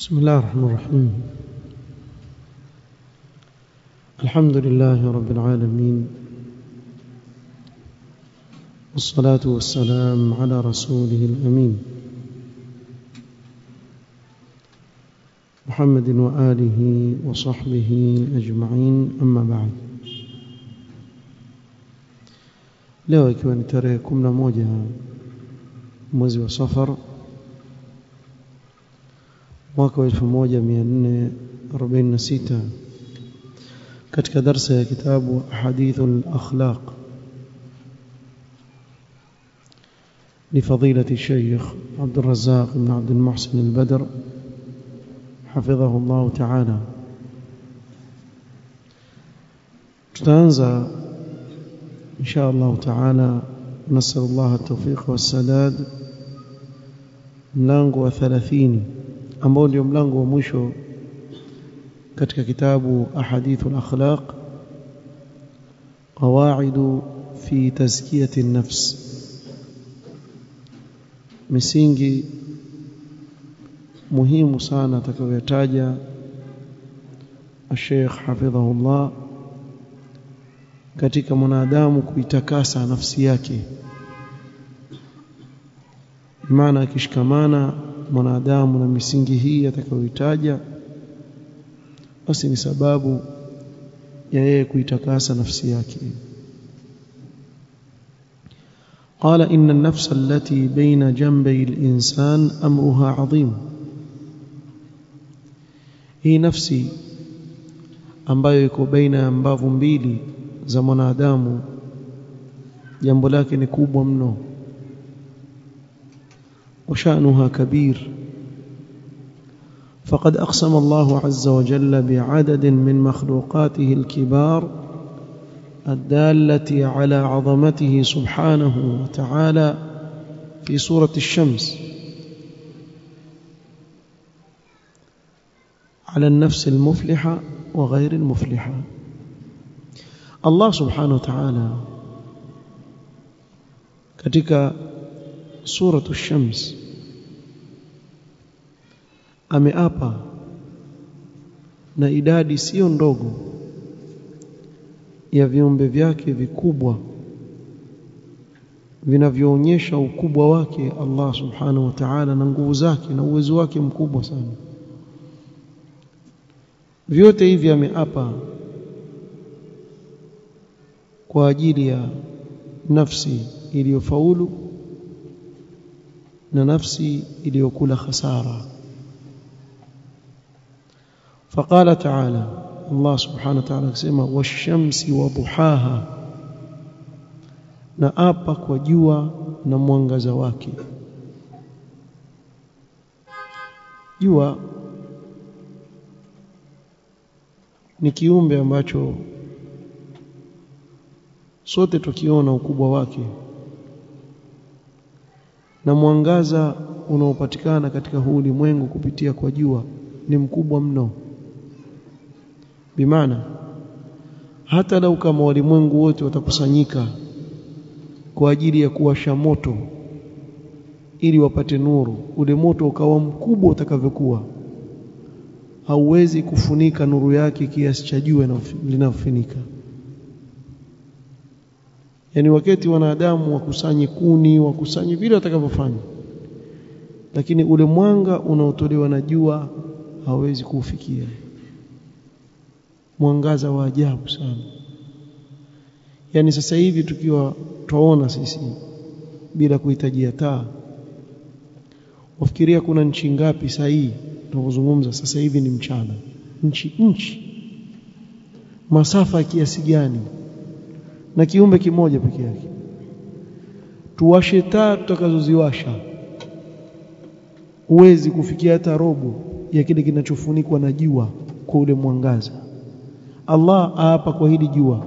بسم الله الرحمن الرحيم. الحمد لله رب العالمين. والصلاة والسلام على رسوله الأمين. محمد وآله وصحبه أجمعين. أما بعد. leo ikiwa ni tarehe 11 mwezi safar mwaka wa 1446 katika darsa ya kitabu ahadithul akhlaq. لفضيلة الشيخ عبد الرزاق بن عبد المحسن البدر حفظه الله تعالى تتنزى إن شاء الله تعالى نسأل الله التوفيق والسداد wa 30 ambao ndio mlango wa mwisho katika kitabu ahadithul akhlaq qawaid fi tazkiyati an-nafs misingi muhimu sana atakayotaja Sheikh hafidhahullah katika mwanadamu kuitakasa nafsi yake. Maana akishikamana mwanadamu na misingi hii atakayoitaja basi ni sababu ya yeye kuitakasa nafsi yake قال إن النفس التي بين جنبي الإنسان أمرها عظيم هي نفسي ambayo iko baina ya mbavu mbili za mwanadamu jambo lake ni kubwa mno وشأنها كبير. فقد أقسم الله عز وجل بعدد من مخلوقاته الكبار الدالة على عظمته سبحانه وتعالى في سورة الشمس. على النفس المفلحة وغير المفلحة. الله سبحانه وتعالى katika suratu shams ameapa na idadi sio ndogo ya viumbe vyake vikubwa vinavyoonyesha ukubwa wake Allah subhanahu wa ta'ala na nguvu zake na uwezo wake mkubwa sana. Vyote hivi ameapa kwa ajili ya nafsi iliyofaulu na nafsi iliyokula khasara faqala ta'ala Allah subhanahu wa ta'ala akisema washamsi wa na apa kwa jua na mwangaza wake. Jua ni kiumbe ambacho sote tukiona ukubwa wake na mwangaza unaopatikana katika huu ulimwengu kupitia kwa jua ni mkubwa mno bimaana hata lau kama walimwengu wote watakusanyika kwa ajili ya kuwasha moto ili wapate nuru. Ule moto ukawa mkubwa utakavyokuwa. Hauwezi kufunika nuru yake kiasi cha jua linafunika yani wakati wanadamu wakusanye kuni wakusanye vile watakavyofanya lakini ule mwanga unaotolewa na jua hawezi kuufikia mwangaza wa ajabu sana. Yani sasa hivi tukiwa twaona sisi bila kuhitajia taa wafikiria kuna nchi ngapi sahihi tunazungumza sasa hivi ni mchana. Nchi nchi. Masafa ya kiasi gani? Na kiumbe kimoja peke yake. Tuwashe taa tutakazoziwasha. Huwezi kufikia hata robo ya kile kinachofunikwa na jua kwa ule mwangaza Allah aapa kwa hili jua.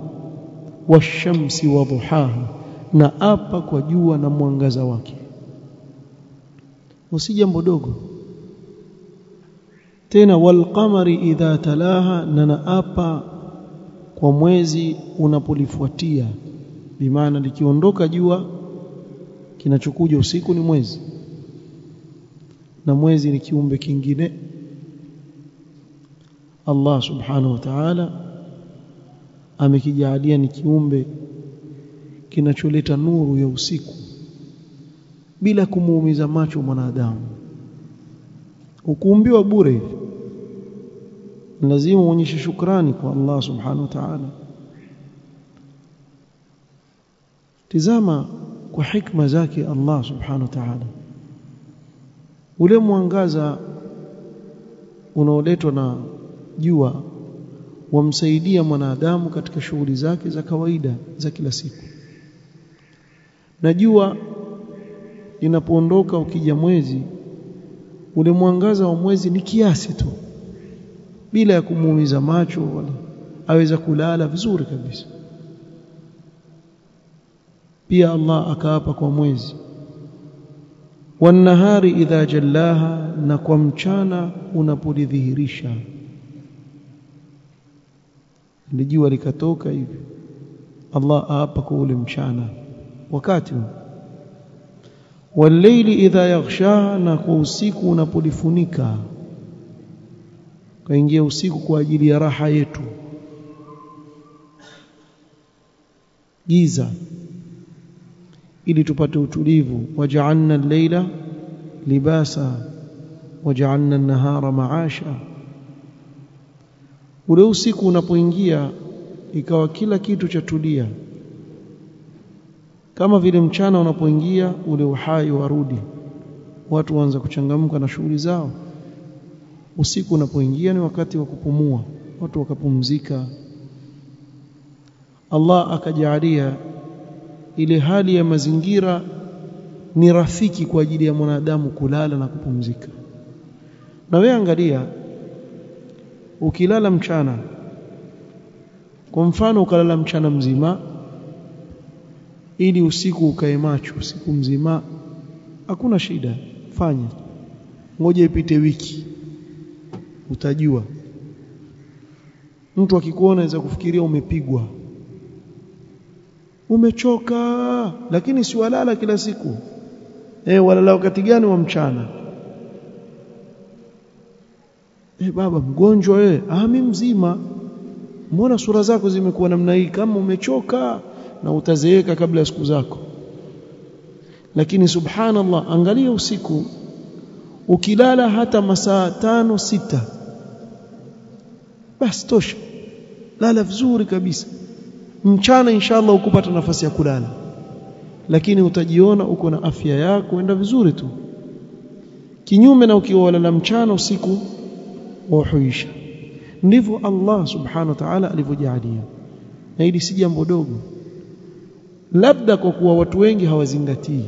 Washamsi wa dhuhaha na apa kwa jua na mwangaza wake. Usi jambo dogo. Tena walqamari idha talaha na naapa kwa mwezi unapolifuatia. Bimaana likiondoka jua kinachokuja usiku ni mwezi. Na mwezi ni kiumbe kingine. Allah subhanahu wa ta'ala amekijalia ni kiumbe kinacholeta nuru ya usiku bila kumuumiza macho mwanadamu. Ukuumbiwa bure. Lazima uonyeshe shukrani kwa Allah subhanahu wa ta'ala. Tizama kwa hikma zake Allah subhanahu wa ta'ala. Ule mwangaza unaoletwa na jua wamsaidia mwanadamu katika shughuli zake za kawaida za kila siku. Na jua linapoondoka ukija mwezi ule mwangaza wa mwezi ni kiasi tu bila ya kumuumiza macho wala aweza kulala vizuri kabisa. Pia Allah akaapa kwa mwezi wanahari idha jallaha na kwa mchana unapolidhihirisha lijua likatoka hivi. Allah aapa kwa ule mchana. Wakati walaili idha yaghsha na kwa usiku unapolifunika. Kaingia usiku kwa ajili ya raha yetu. Giza. Ili tupate utulivu. Waja'alna al-laila libasa. Waja'alna an-nahara ma'asha ule usiku unapoingia ikawa kila kitu chatulia. Kama vile mchana unapoingia ule uhai warudi. Watu waanza kuchangamka na shughuli zao. Usiku unapoingia ni wakati wa kupumua. Watu wakapumzika. Allah akajalia ile hali ya mazingira ni rafiki kwa ajili ya mwanadamu kulala na kupumzika. Na wewe angalia ukilala mchana kwa mfano ukalala mchana mzima ili usiku ukae macho usiku mzima hakuna shida fanya. Ngoja ipite wiki utajua. Mtu akikuona anaweza kufikiria umepigwa umechoka lakini si walala kila siku. Eh walala wakati gani wa mchana eh baba mgonjwa wewe ah mimi mzima. Mbona sura zako zimekuwa namna hii? Kama umechoka na utazeeka kabla ya siku zako. Lakini subhanallah angalia usiku. Ukilala hata masaa tano sita. Basi tosha. Lala vizuri kabisa. Mchana inshallah ukupata nafasi ya kulala. Lakini utajiona uko na afya yako enda vizuri tu. Kinyume na ukiwa lala mchana usiku wahuisha ndivyo Allah subhanahu wa ta'ala alivyojalia. Na hili si jambo dogo. Labda kwa kuwa watu wengi hawazingatii.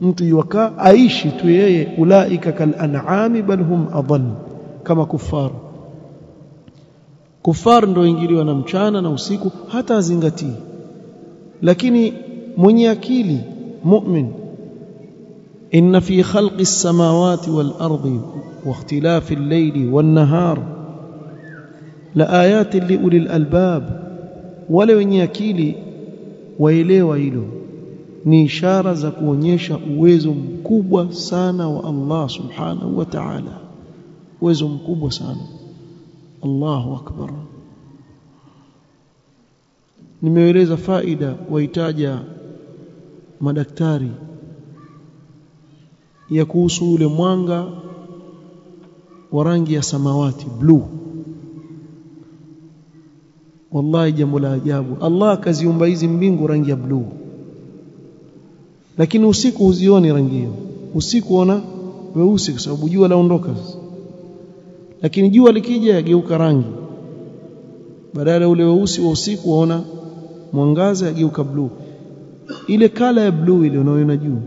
Mtu yuwakaa aishi tu yeye ulaika kal an'ami bal hum adall kama kufar kufar ndio ingiliwa na mchana na usiku hata azingatii lakini mwenye akili mu'min inna fi khalqi as-samawati wal ardi wa ikhtilafi al-layli wan nahar la ayatin li ulil albab wale wenye akili waelewa hilo ni ishara za kuonyesha uwezo mkubwa sana wa Allah subhanahu wa ta'ala uwezo mkubwa sana Allahu akbar nimeeleza faida waitaja madaktari ya kuhusu ule mwanga wa rangi ya samawati blue. Wallahi jambo la ajabu. Allah akaziumba hizi mbingu rangi ya blue. Lakini usiku huzioni rangi hiyo. Usiku ona weusi kwa sababu jua laondoka. Lakini jua likija yageuka rangi. Badala ule weusi wa usiku waona mwangaza yageuka blue. Ile kala ya blue ile unayoona juu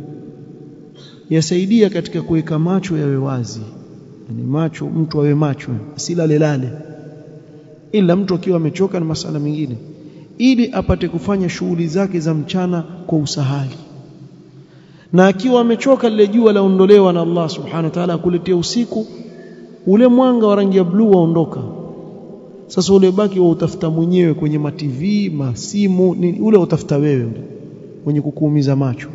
yasaidia katika kuweka macho yawe wazi. Yani macho mtu awe macho asilale lale. Ila mtu akiwa amechoka na masala mengine ili apate kufanya shughuli zake za mchana kwa usahali na akiwa amechoka lile jua laondolewa na Allah subhanahu wa ta'ala akuletea usiku ule mwanga wa rangi ya blue waondoka. Sasa ule baki wa utafuta mwenyewe kwenye ma TV ni ule utafuta wewe mwenye kukuumiza macho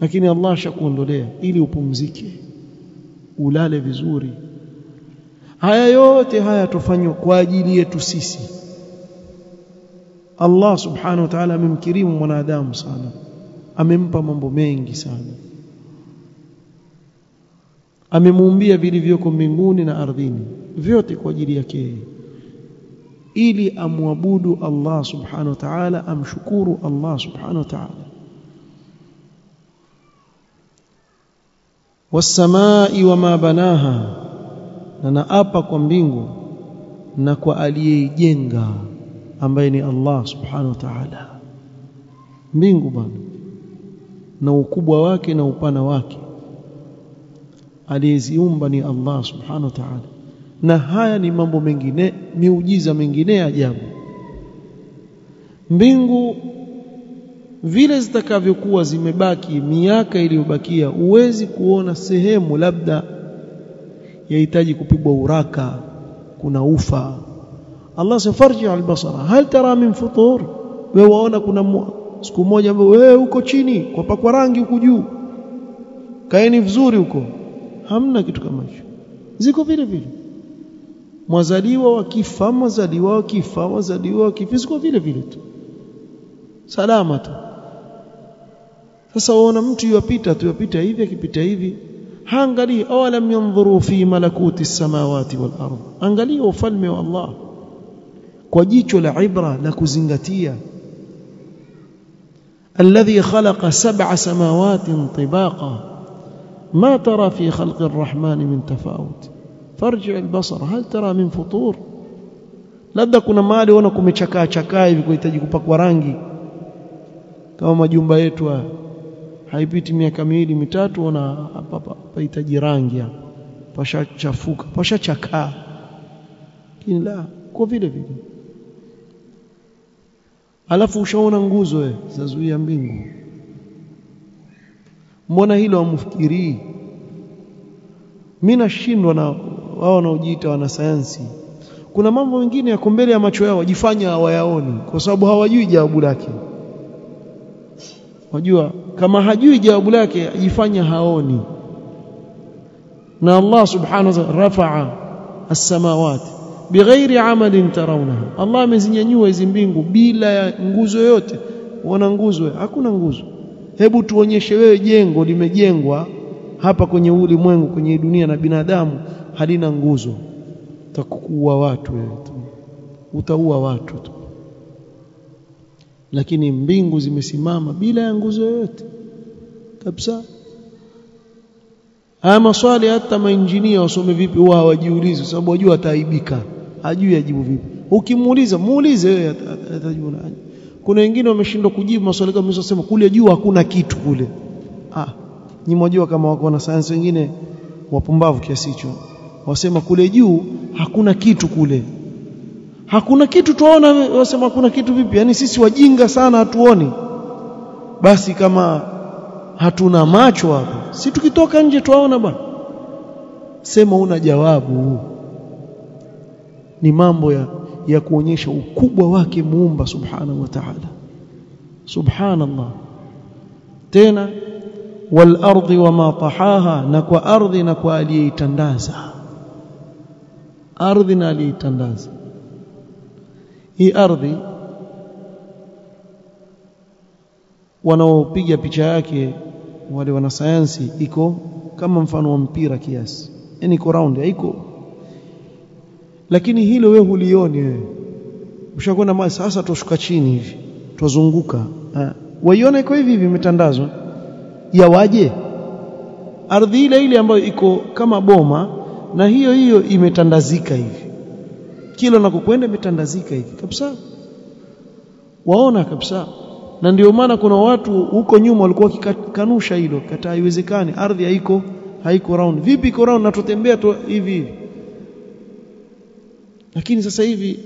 lakini Allah shakuondolea ili upumzike ulale vizuri. Haya yote haya tufanywa kwa ajili yetu sisi. Allah subhanahu wa ta'ala amemkirimu mwanadamu sana. Amempa mambo mengi sana. Amemuumbia vilivyoko mbinguni na ardhini vyote kwa ajili yake ili amwabudu Allah subhanahu wa ta'ala amshukuru Allah subhanahu wa ta'ala wasamai wama banaha na naapa kwa mbingu na kwa aliyeijenga ambaye ni Allah subhanahu wa ta'ala. Mbingu bwana na ukubwa wake na upana wake aliyeziumba ni Allah subhanahu wa ta'ala. Na haya ni mambo mengine miujiza mengine ajabu. Mbingu vile zitakavyokuwa zimebaki miaka iliyobakia uwezi kuona sehemu labda yahitaji kupigwa uraka kuna ufa. Allah safarji albasara. Hal tara min futur? Waona kuna siku moja wewe uko chini kwa pakwa rangi huko juu. Kaeni vizuri huko. Hamna kitu kama hicho. Ziko vile vile. Mwazaliwa wakifa mwazaliwa wakifa wazaliwa wakifa. Ziko vile vile tu. Salama tu sasa waona mtu yupita tu yupita hivi akipita hivi haangalii awalam yanzuru fi malakuti samawati wal ardh angalia ufalme wa Allah kwa jicho la ibra la kuzingatia الذي خلق سبع سماوات طباقا ما ترى في خلق الرحمن من تفاوت فارجع البصر هل ترى من فطور labda kuna mahali unaona kumechakaa chakaa hivi kuhitaji kupakwa rangi kama majumba yetu haya haipiti miaka miwili mitatu ona hapa pahitaji rangi hapa. Pashachafuka pashachakaa. Lakini la kwa vile vile. Alafu ushaona nguzo wewe zazuia mbingu. Mbona hilo hamfikirii? Mimi nashindwa na wao wanaojiita wanasayansi. Kuna mambo mengine yako mbele ya macho yao wajifanya hawayaoni kwa sababu hawajui jawabu lake. Wajua kama hajui jawabu lake ajifanya haoni. Na Allah subhanahu wa ta'ala rafa'a as-samawati bighairi amalin tarawnaha. Allah amezinyanyua hizi mbingu bila ya nguzo yote. Wana nguzo hakuna nguzo. Hebu tuonyeshe wewe jengo limejengwa hapa kwenye ulimwengu kwenye dunia na binadamu halina nguzo. Utakuwa watu wewe utaua watu tu lakini mbingu zimesimama bila ya nguzo yoyote. Kabisa. Haya maswali hata mainjinia wasome vipi wao hawajiulizi sababu wajua ataaibika hajui ajibu vipi. Ukimuuliza muulize wewe atajibu nani kuna wengine wameshindwa kujibu maswali kama msosema kule juu hakuna kitu kule. Ah nyinyi mwajua kama wako na sayansi wengine wapumbavu kiasi hicho. Wasema kule juu hakuna kitu kule hakuna kitu tuona wasema hakuna kitu vipi? Yani sisi wajinga sana hatuoni. Basi kama hatuna macho hapo si tukitoka nje tuwaona bwana. Sema una jawabu. Ni mambo ya ya kuonyesha ukubwa wake muumba subhanahu wa ta'ala. Subhanallah. Tena wal ardi wama tahaha na kwa ardhi na kwa aliyeitandaza ardhi na aliyeitandaza hii ardhi wanaopiga picha yake wale wanasayansi iko kama mfano wa mpira kiasi. Yani iko round haiko. Lakini hilo wewe hulioni wewe. Ushakwenda sasa tushuka chini hivi tuzunguka waiona iko hivi hivi imetandazwa. Yawaje? Ardhi ile ile ambayo iko kama boma na hiyo hiyo imetandazika hivi kila unakokwenda imetandazika hivi kabisa. Waona kabisa. Na ndio maana kuna watu huko nyuma walikuwa wakikanusha hilo kata haiwezekani ardhi haiko haiko round. Vipi iko round? Natotembea tu hivi hivi. Lakini sasa hivi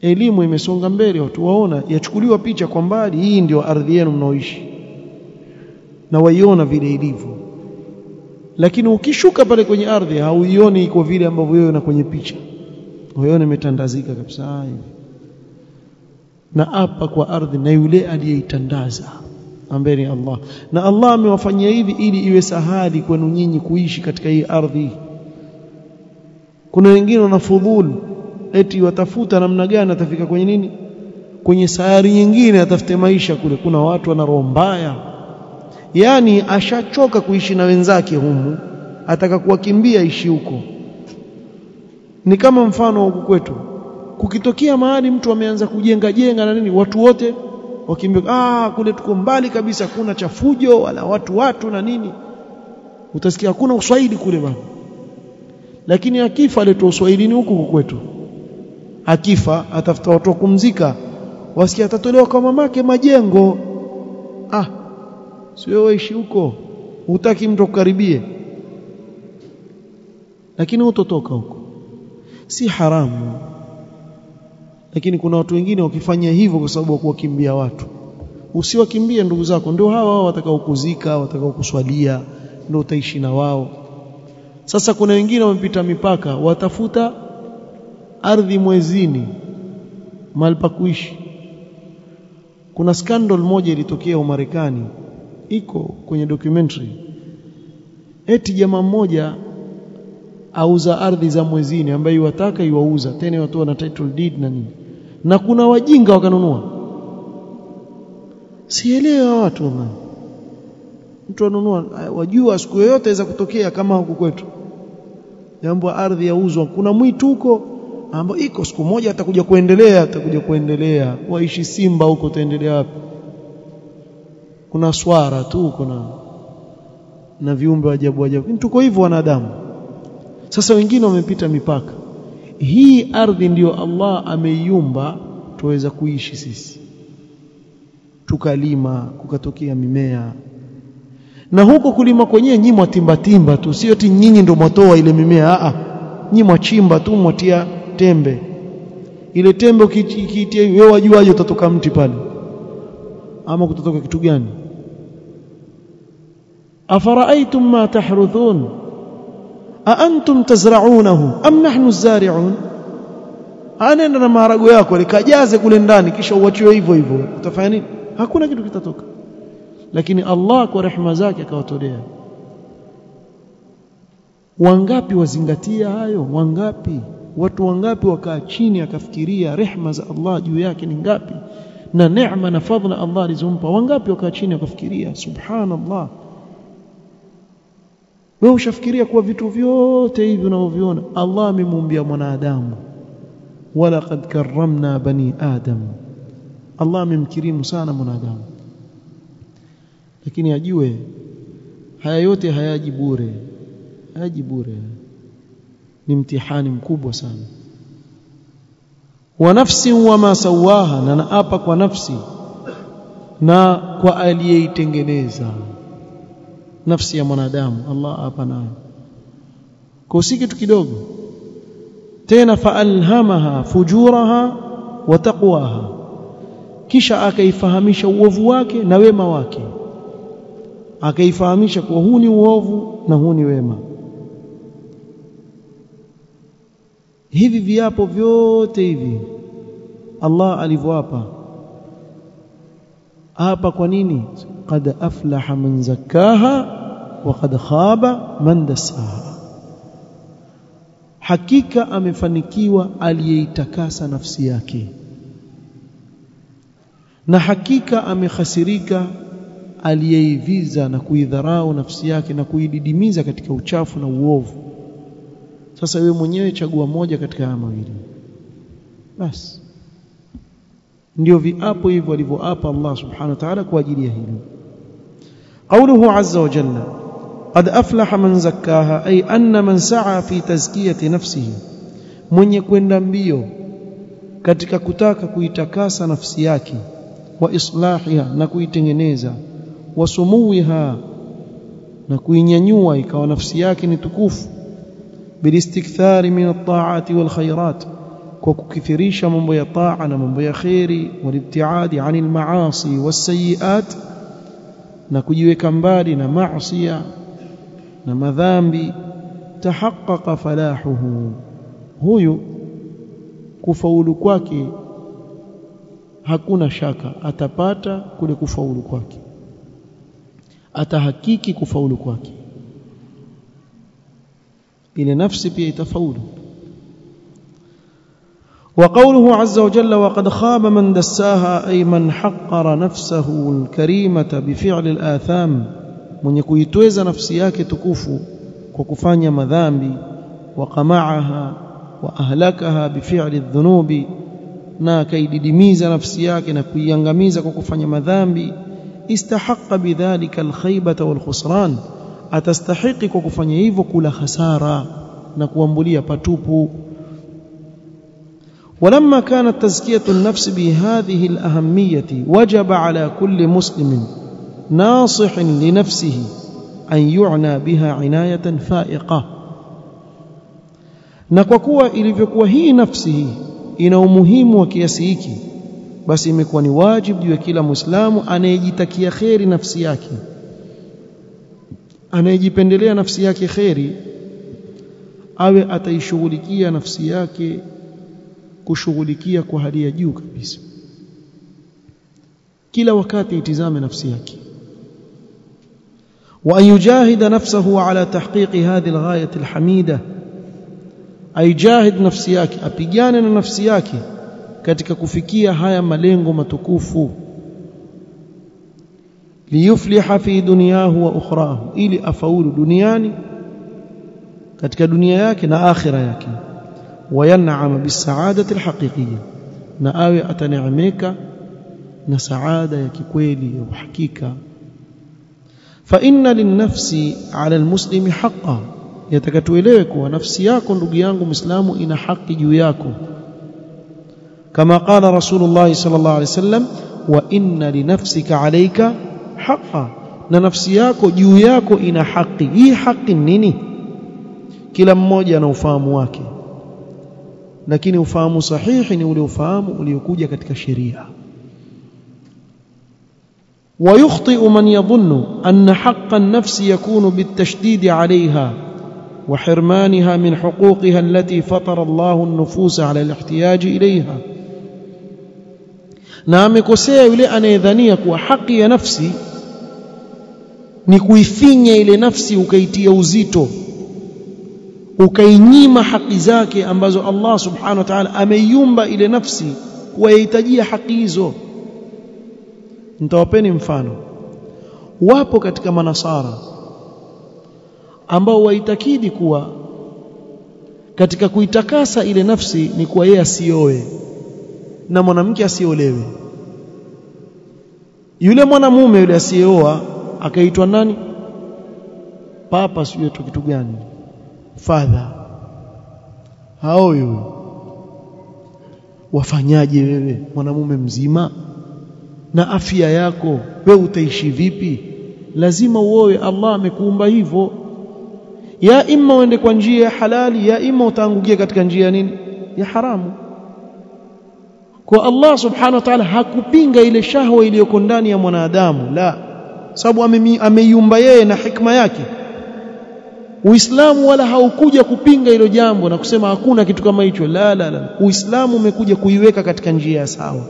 elimu imesonga mbele watu waona. Yachukuliwa picha kwa mbali hii ndio ardhi yenu mnaoishi. Na waiona vile ilivyo. Lakini ukishuka pale kwenye ardhi hauioni iko vile ambavyo wewe na kwenye picha waione umetandazika kabisa. Hivi na hapa kwa ardhi na yule aliyeitandaza. Ambaye ni Allah. Na Allah amewafanyia hivi ili iwe sahali kwenu nyinyi kuishi katika hii ardhi. Kuna wengine wana fudhul eti watafuta namna gani atafika kwenye nini? Kwenye sayari nyingine atafute maisha kule. Kuna watu wana roho mbaya. Yani ashachoka kuishi na wenzake humu. Ataka kuwakimbia ishi huko ni kama mfano huku kwetu. Kukitokea mahali mtu ameanza kujenga jenga na nini watu wote wakimbia ah kule tuko mbali kabisa kuna chafujo wala watu watu na nini. Utasikia hakuna uswahili kule bana lakini akifa aletwa uswahilini huku kwetu. Akifa atafuta watu kumzika. Wasikia atatolewa kwa mamake majengo. Ah sio waishi huko? Hutaki mtu kukaribie lakini utotoka huko si haramu. Lakini kuna watu wengine wakifanya hivyo kwa sababu kuwakimbia watu. Usiwakimbie ndugu zako. Ndio hawa wao watakao kuzika watakao kuswalia ndio utaishi na wao. Sasa kuna wengine wamepita mipaka watafuta ardhi mwezini mahali pa kuishi. Kuna scandal moja ilitokea Umarekani iko kwenye documentary. Eti jamaa mmoja auza ardhi za mwezini ambaye iwataka iwauza. Tena watu na title deed na nini. Na kuna wajinga wakanunua. Sielewa watu man. mtu anunua wajua siku yoyote iweza kutokea kama huku kwetu. Jambo ardhi yauzwa. Kuna mwituko ambao iko siku moja atakuja kuendelea atakuja kuendelea. Waishi simba huko utaendelea wapi? Kuna swara tu kuna na viumbe ajabu ajabu. Tuko hivyo wanadamu sasa wengine wamepita mipaka. Hii ardhi ndiyo Allah ameiumba tuweza kuishi sisi. Tukalima kukatokea mimea. Na huko kulima kwenyewe timba timba tu. Sio ti nyinyi ndio mwatoa ile mimea. A nyinyi mwachimba tu mwatia tembe. Ile tembe ukiitia wewe wajuaje utatoka mti pale? Ama kutotoka kitu gani? Afara'aytum ma tahruthun a antum tazra'unahu? Am nahnu az-zari'un anaenda na maharago yako likajaze kule ndani kisha uachiwe hivyo hivyo. Utafanya nini? Hakuna kitu kitatoka. Lakini Allah kwa rehema zake akawatolea. Wangapi wazingatia hayo? Wangapi? Watu wangapi wakaa chini akafikiria rehma za Allah juu yake ni ngapi? Na neema na fadhila Allah alizompa. Wangapi wakaa chini akafikiria subhanallah wewe ushafikiria kuwa vitu vyote hivi unavyoviona Allah amemuumbia mwanadamu. Wala qad karramna bani adam. Allah amemkirimu sana mwanadamu. Lakini ajue haya yote hayaji bure. Hayaji bure. Ni mtihani mkubwa sana. Wa nafsi wama sawaha na naapa kwa nafsi na kwa aliyeitengeneza nafsi ya mwanadamu. Allah hapa nayo. Kwa si kitu kidogo. Tena faalhamaha fujuraha wa taqwaha. Kisha akaifahamisha uovu wake na wema wake. Akaifahamisha kuwa huu ni uovu na huu ni wema. Hivi viapo vyote hivi Allah alivyoapa hapa kwa nini? Qad aflaha man zakkaha wa qad khaba man dassaha hakika amefanikiwa aliyeitakasa nafsi yake na hakika amekhasirika aliyeiviza na kuidharau nafsi yake na kuididimiza katika uchafu na uovu sasa wewe mwenyewe chagua moja katika haya mawili basi ndio viapo hivyo alivyoapa Allah subhanahu wa ta'ala kwa ajili ya hilo قوله عز وجل qad aflaha man zakkaha ay anna man saa fi tazkiyati nafsihi mwenye kwenda mbio katika kutaka kuitakasa nafsi yake wa islahiha na kuitengeneza wa sumuwiha na kuinyanyua ikawa nafsi yake ni tukufu bilistikthari min at-ta'ati wal khairat kwa kukithirisha mambo ya taa na mambo ya khairi walibtiadi anil maasi was sayiat na kujiweka mbali na maasiya na madhambi tahaqqaqa falahuhu huyu kufaulu kwake hakuna shaka atapata kule kufaulu kwake atahakiki kufaulu kwake ile nafsi pia itafaulu وقوله عز وجل وقد خاب من دساها أي من حقر نفسه الكريمة بفعل الآثام من يكويتوز نفسي yake tukufu kwa kufanya madhambi وقمعها وأهلكها بفعل الذنوب na akaididimiza nafsi yake na kuiangamiza kwa kufanya madhambi istahaqqa bidhalika alkhaybata walkhusran atastahiqi kwa kufanya hivyo kula hasara na kuambulia patupu ولما كانت تزكية النفس بهذه الأهمية وجب على كل مسلم ناصح لنفسه أن يعنى بها عناية فائقة na kwa kuwa ilivyokuwa hii nafsi hii ina umuhimu wa kiasi hiki basi imekuwa ni wajibu juu ya kila muislamu anayejitakia kheri nafsi yake anayejipendelea nafsi yake kheri awe ataishughulikia nafsi yake kushughulikia kwa hali ya juu kabisa kila wakati itizame nafsi yake وأن يجاهد نفسه على تحقيق هذه الغاية الحميدة أي جاهد نفسي yake apigane na nafsi yake katika kufikia haya malengo matukufu liyufliha fi dunyahu wa ukhrahu ili afaulu duniani katika dunia yake na akhira yake wayan'ama bisaadati alhaqiqiyya na awe ataneemeka na saada ya kikweli ya uhakika fa inna linnafsi ala almuslimi haqqan yatakatuelewe kuwa nafsi yako ndugu yangu muislamu ina haki juu yako. Kama qala rasulullah sallallahu alaihi wasallam wa inna linafsika alayka haqqan na nafsi yako juu yako ina haki. Hii haki nini? Kila mmoja ana ufahamu wake. Lakini ufahamu sahihi ni ule ufahamu uliokuja katika sheria ويخطئ من يظن أن حق النفس يكون بالتشديد عليها وحرمانها من حقوقها التي فطر الله النفوس على الاحتياج إليها. نامكوسيا يلي أنا يذنيا كو يا نفسي ni kuifinya ile nafsi ukaitia uzito ukainyima haki zake ambazo Allah subhanahu wa ta'ala ameiumba ile nafsi kuwahitajia haki hizo nitawapeni mfano. Wapo katika manasara ambao waitakidi kuwa katika kuitakasa ile nafsi ni kuwa yeye asioe na mwanamke asiolewe. Yule mwanamume yule asiyeoa akaitwa nani? Papa sio kitu gani. Father. Hao huyo wafanyaje wewe mwanamume mzima na afya yako we utaishi vipi? Lazima uoe Allah amekuumba hivyo. Ya imma uende kwa njia ya halali ya imma utaangukia katika njia ya nini? Ya haramu. Kwa Allah subhanahu wa ta'ala hakupinga ile shahwa iliyoko ndani ya mwanadamu la. Sababu ameiumba yeye na hikma yake. Uislamu wala haukuja kupinga hilo jambo na kusema hakuna kitu kama hicho la la la. Uislamu umekuja kuiweka katika njia ya sawa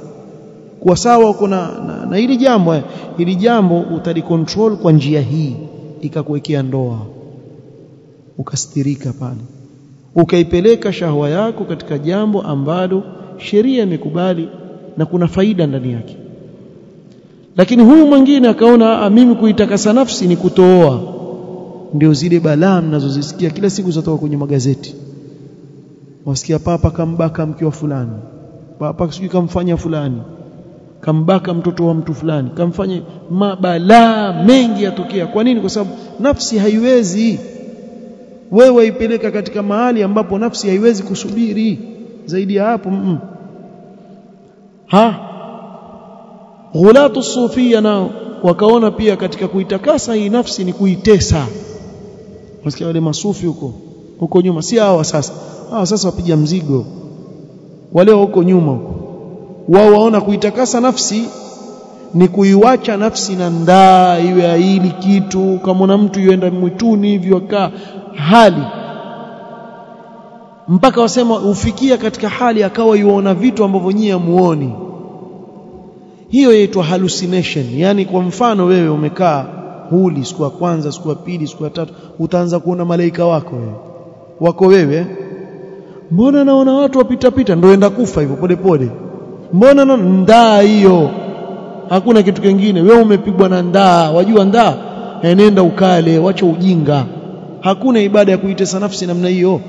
kuwa sawa uko na, na, na hili jambo eh. hili jambo utalicontrol kwa njia hii ikakuwekea ndoa ukastirika pale ukaipeleka shahwa yako katika jambo ambalo sheria imekubali na kuna faida ndani yake. Lakini huyu mwingine akaona mimi kuitakasa nafsi ni kutooa. Ndio zile balaa mnazozisikia kila siku zatoka kwenye magazeti. Wasikia papa kambaka mkiwa fulani papa sijui kamfanya fulani kambaka mtoto wa mtu fulani kamfanye mabalaa mengi yatokea. Kwa nini? Kwa sababu nafsi haiwezi. Wewe ipeleka katika mahali ambapo nafsi haiwezi kusubiri. Zaidi ya hapo mm. -mm. ha? Ghulatu sufia nao wakaona pia katika kuitakasa hii nafsi ni kuitesa. Wasikia wale masufi huko? Huko nyuma. Si hawa sasa. Hawa sasa wapiga mzigo. Wale huko nyuma wao waona kuitakasa nafsi ni kuiwacha nafsi na ndaa iwe aili kitu. Kama na mtu yuenda mwituni hivyo akaa hali mpaka wasema ufikia katika hali akawa yuona vitu ambavyo nyie amuoni hiyo yaitwa hallucination. Yani kwa mfano wewe umekaa huli siku ya kwanza siku ya pili siku ya tatu utaanza kuona malaika wako wewe. Wako wewe. Mbona naona watu wapita pita ndio enda kufa hivyo pole pole mbona na ndaa hiyo? Hakuna kitu kingine. Wewe umepigwa na ndaa. Wajua ndaa? Enenda ukale wacha ujinga. Hakuna ibada ya kuitesa nafsi namna hiyo.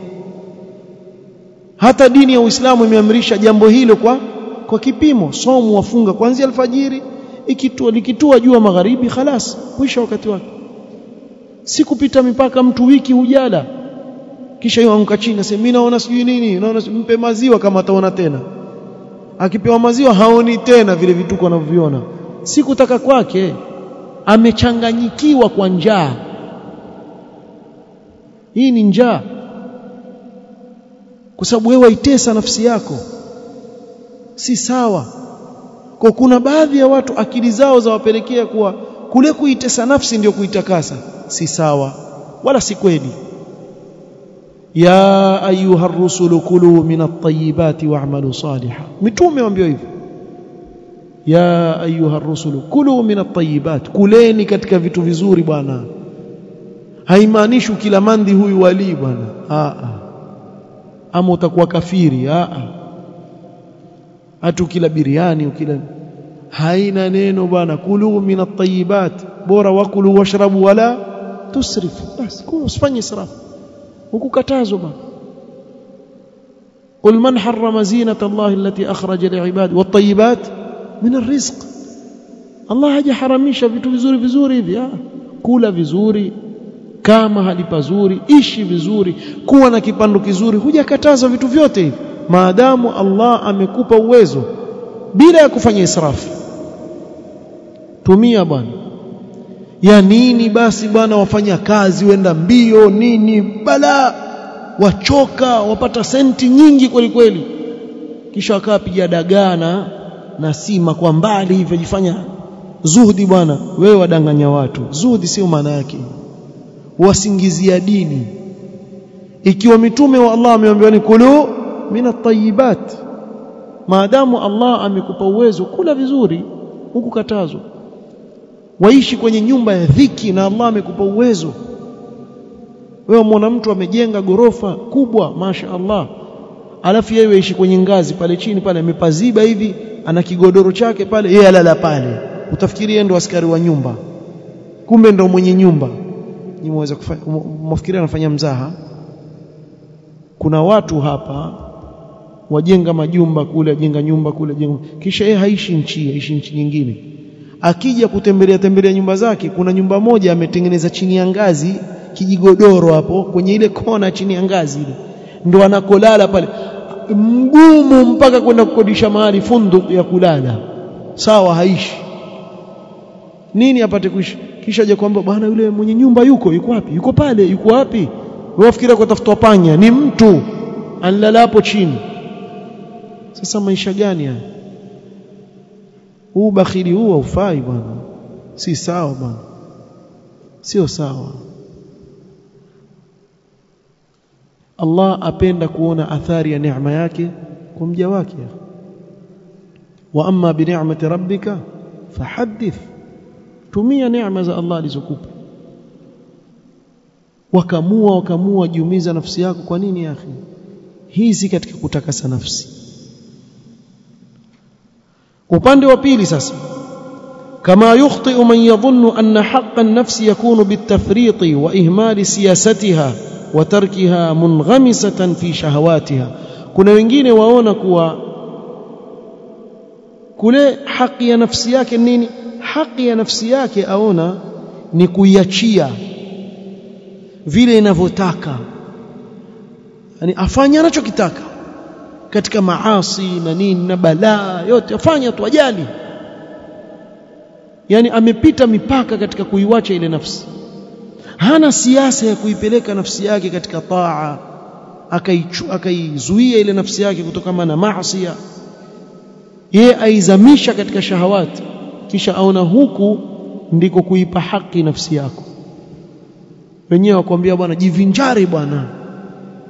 Hata dini ya Uislamu imeamrisha jambo hilo kwa kwa kipimo. Somu wafunga kuanzia alfajiri. Ikitua likitua jua magharibi khalas kuisha wakati wake. Si kupita mipaka mtu wiki hujala. Kisha yeye anguka chini sema mimi naona sijui nini naona mpe maziwa kama ataona tena akipewa maziwa haoni tena vile vituko anavyoviona si kutaka kwake. Amechanganyikiwa kwa njaa. Hii ni njaa. Kwa sababu wewe waitesa nafsi yako. Si sawa. Kwa kuna baadhi ya watu akili zao zawapelekea kuwa kule kuitesa nafsi ndio kuitakasa. Si sawa. Wala si kweli ya ayuha rusulu kulu min at-tayyibati wa'malu salihan. Mitume waambiwa hivyo ya ayuha rusulu kulu min at-tayyibat kuleni katika vitu vizuri bwana. Haimaanishi kila mandi huyu wali bwana. A ama utakuwa kafiri. A hata ukila biriani ukila haina neno bwana. Kulu min at-tayyibat bora wakulu washrabu wala tusrifu. Bas usifanye israfu hukukatazwa bwana قل من حرم زينة الله التي أخرج لعباده والطيبات من الرزق الله hajaharamisha vitu vizuri vizuri hivi kula vizuri kama hali pazuri ishi vizuri kuwa na kipando kizuri hujakataza vitu vyote hivi maadamu Allah amekupa uwezo bila ya kufanya israfu tumia bwana ya nini basi bwana wafanya kazi wenda mbio nini bala wachoka wapata senti nyingi kweli kweli. Kisha wakapiga dagana na sima kwa mbali hivyo jifanya zuhudi bwana. Wewe wadanganya watu zuhudi sio maana yake. Wasingizia dini. Ikiwa mitume wa Allah ameambiwa ni kulu mina tayyibat maadamu Allah amekupa uwezo kula vizuri huku katazwa waishi kwenye nyumba ya dhiki na Allah amekupa uwezo. Wewe muona mtu amejenga gorofa kubwa masha Allah alafu yeye aishi kwenye ngazi pale chini pale amepaziba hivi ana kigodoro chake pale yeye alala pale. Utafikiri utafikiria ndo askari wa nyumba. Kumbe ndo mwenye nyumba. Ni mweza anafanya mzaha? Kuna watu hapa wajenga majumba kule ajenga nyumba kule jenga kisha yeye haishi nchi haishi nchi nyingine akija kutembelea tembelea nyumba zake kuna nyumba moja ametengeneza chini ya ngazi kijigodoro hapo kwenye ile kona chini ya ngazi ile. Ndo anakolala pale. Mgumu mpaka kwenda kukodisha mahali funduk ya kulala. Sawa haishi. Nini apate kuishi? Kisha aje kwamba bwana yule mwenye nyumba yuko yuko wapi? Yuko pale yuko wapi? Wafikiria kwa tafuta panya? Ni mtu. Anlala hapo chini. Sasa maisha gani haya huu bakhili huu haufai bwana. Si sawa bwana. Sio sawa. Allah apenda kuona athari ya neema yake kwa mja wake. Wa amma bi ni'mati rabbika fahaddith. Tumia neema za Allah alizokupa. Wakamua wakamua jiumiza nafsi yako kwa nini akhi? Hizi katika kutakasa nafsi upande wa pili sasa kama yukhti'u man yadhunnu an haqqa an-nafs yakunu bitafriṭi wa ihmali siyasatiha wa tarkiha munghamisatan fi shahawatiha. Kuna wengine waona kuwa kule haki ya nafsi yake nini? Haki ya nafsi yake aona ni kuiachia vile inavyotaka. Yani afanye anachokitaka katika maasi na nini na balaa yote afanya tu ajali yani amepita mipaka katika kuiwacha ile nafsi. Hana siasa ya kuipeleka nafsi yake katika taa akaizuia ile nafsi yake kutokana na maasi yeye aizamisha katika shahawati kisha aona huku ndiko kuipa haki nafsi yako. Wenyewe wakwambia bwana jivinjari bwana.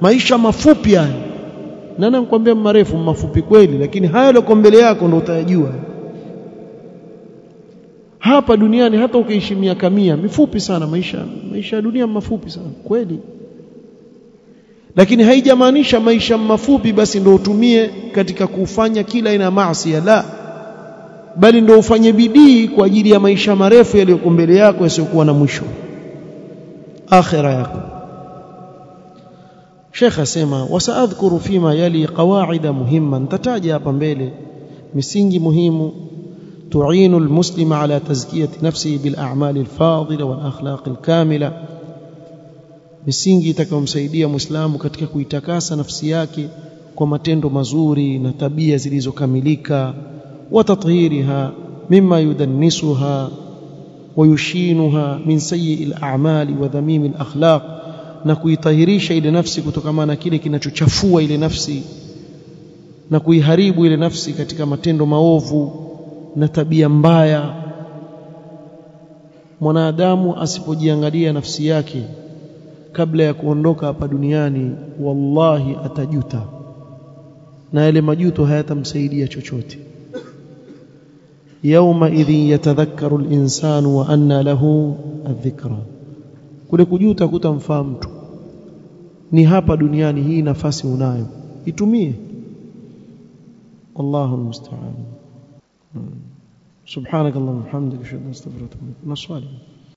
Maisha mafupi haya nani nakwambia marefu mafupi kweli lakini hayo yako mbele yako ndio utayajua. Hapa duniani hata ukiishi miaka mia mifupi sana maisha maisha ya dunia mafupi sana kweli. Lakini haijamaanisha maisha mafupi basi ndio utumie katika kufanya kila aina ya maasi la bali ndio ufanye bidii kwa ajili ya maisha marefu yaliyo mbele yako yasiyokuwa na mwisho. Akhira yako Sheikh asema wasaadhkuru fima yali qawaida muhimma nitataja hapa mbele misingi muhimu tu'inu almuslima ala tazkiyati nafsihi bil a'mali alfadila wal akhlaq alkamila misingi itakayomsaidia muislamu katika kuitakasa nafsi yake kwa matendo mazuri na tabia zilizokamilika wa tathiriha mimma yudannisuha ويشينها من سيء الأعمال وذميم الأخلاق na kuitahirisha ile nafsi kutokana na kile kinachochafua ile nafsi na kuiharibu ile nafsi katika matendo maovu na tabia mbaya. Mwanadamu asipojiangalia nafsi yake kabla ya kuondoka hapa duniani wallahi atajuta na yale majuto hayatamsaidia chochote. Yauma idhin yatadhakkaru al-insanu wa anna lahu adh-dhikra kule kujuu utakuta mfahamu mtu. Ni hapa duniani hii nafasi unayo. Itumie. Wallahu hmm. subhanakallahumma hamdika ashhadu an la ilaha illa anta astaghfiruka wa atubu ilaik